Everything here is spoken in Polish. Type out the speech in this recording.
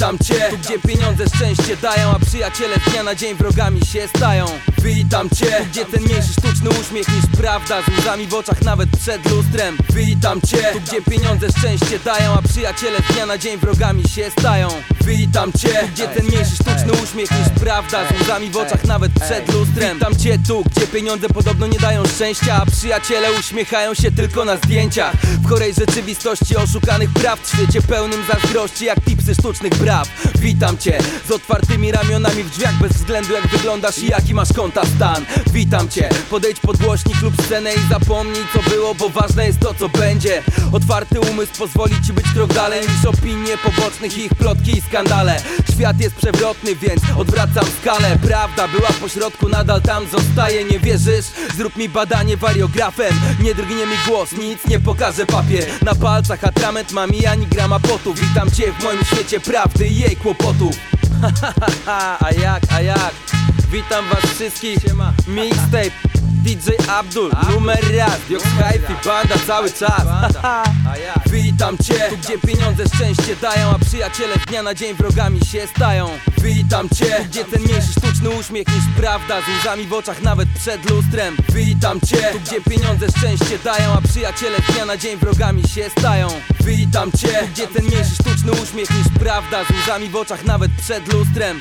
Witam cię, tu gdzie pieniądze szczęście dają A przyjaciele z dnia na dzień wrogami się stają. Witam cię, tu gdzie ten mniejszy sztuczny uśmiech niż prawda Z łzami w oczach nawet przed lustrem. Witam cię, tu gdzie pieniądze szczęście dają A przyjaciele z dnia na dzień wrogami się stają. Witam cię, tu gdzie ten mniejszy sztuczny uśmiech niż prawda Z łzami w oczach nawet przed lustrem. Witam cię tu, gdzie pieniądze podobno nie dają szczęścia A przyjaciele uśmiechają się tylko na zdjęciach. W chorej rzeczywistości oszukanych praw W świecie pełnym zazdrości jak tipsy sztucznych braw. Witam cię z otwartymi ramionami w drzwiach Bez względu jak wyglądasz i jaki masz konta stan. Witam cię, podejdź pod głośnik lub scenę i zapomnij co było Bo ważne jest to co będzie. Otwarty umysł pozwoli ci być krok dalej Niż opinie pobocznych ich plotki i skandale Świat jest przewrotny, więc odwracam skalę. Prawda była pośrodku, nadal tam zostaje Nie wierzysz? Zrób mi badanie wariografem Nie drgnie mi głos, nic nie pokaże papier. Na palcach atrament mam i ani grama potu. Witam cię w moim świecie prawdy i jej kłopotów. A jak, a jak? Witam was wszystkich. Mixtape DJ Abdul, numer raz Diox Hi-Fi, banda cały czas. Witam cię, tu gdzie pieniądze szczęście dają A przyjaciele z dnia na dzień wrogami się stają. Witam cię, gdzie ten mniejszy sztuczny uśmiech niż prawda Z łzami w oczach nawet przed lustrem. Witam cię, tu gdzie pieniądze szczęście dają A przyjaciele z dnia na dzień wrogami się stają. Witam cię, gdzie ten mniejszy sztuczny uśmiech niż prawda Z łzami w oczach nawet przed lustrem